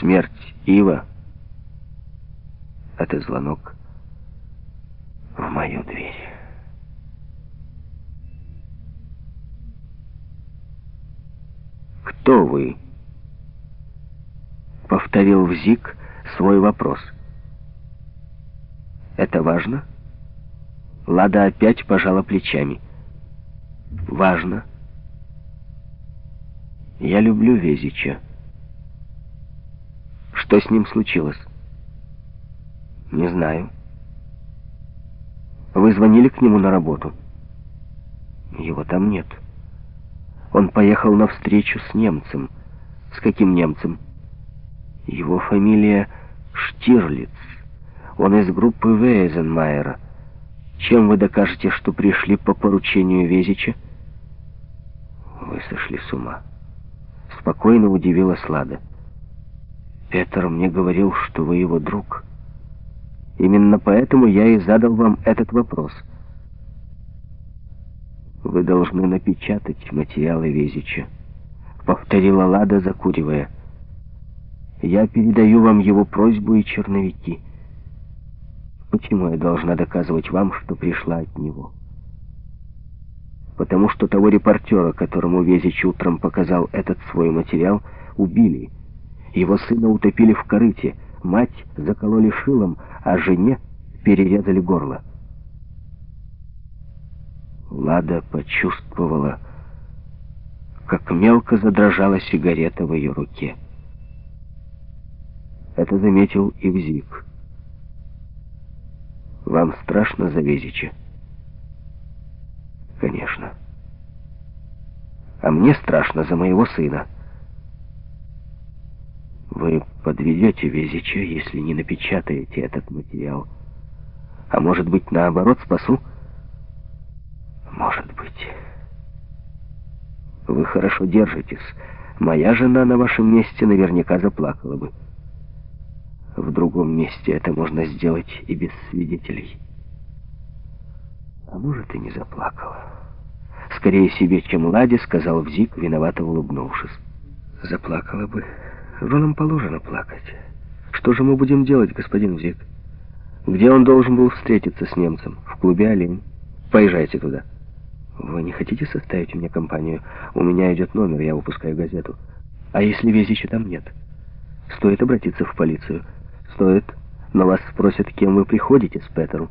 смерть Ива — это звонок в мою дверь. «Кто вы?» — повторил Взик свой вопрос. «Это важно?» Лада опять пожала плечами. «Важно. Я люблю Везича. Что с ним случилось?» «Не знаю». «Вы звонили к нему на работу?» «Его там нет». Он поехал на встречу с немцем. С каким немцем? Его фамилия Штирлиц. Он из группы Вейзенмайера. Чем вы докажете, что пришли по поручению Везича? Вы сошли с ума. Спокойно удивила Слада. Петр мне говорил, что вы его друг. Именно поэтому я и задал вам этот вопрос — «Вы должны напечатать материалы Везича», — повторила Лада, закуривая. «Я передаю вам его просьбу и черновики. Почему я должна доказывать вам, что пришла от него?» «Потому что того репортера, которому Везич утром показал этот свой материал, убили. Его сына утопили в корыте, мать закололи шилом, а жене перерезали горло». Лада почувствовала, как мелко задрожала сигарета в ее руке. Это заметил и Взик. «Вам страшно за Везича?» «Конечно. А мне страшно за моего сына». «Вы подведете Везича, если не напечатаете этот материал. А может быть, наоборот, спасу?» Может быть. Вы хорошо держитесь. Моя жена на вашем месте наверняка заплакала бы. В другом месте это можно сделать и без свидетелей. А может, и не заплакала. Скорее себе, чем Ладе, сказал Взик, виновато улыбнувшись. Заплакала бы. Женам положено плакать. Что же мы будем делать, господин Взик? Где он должен был встретиться с немцем? В клубе «Олень». Поезжайте туда. Вы не хотите составить мне компанию? У меня идет номер, я выпускаю газету. А если Везича там нет? Стоит обратиться в полицию. Стоит, но вас спросят, кем вы приходите с Петеру.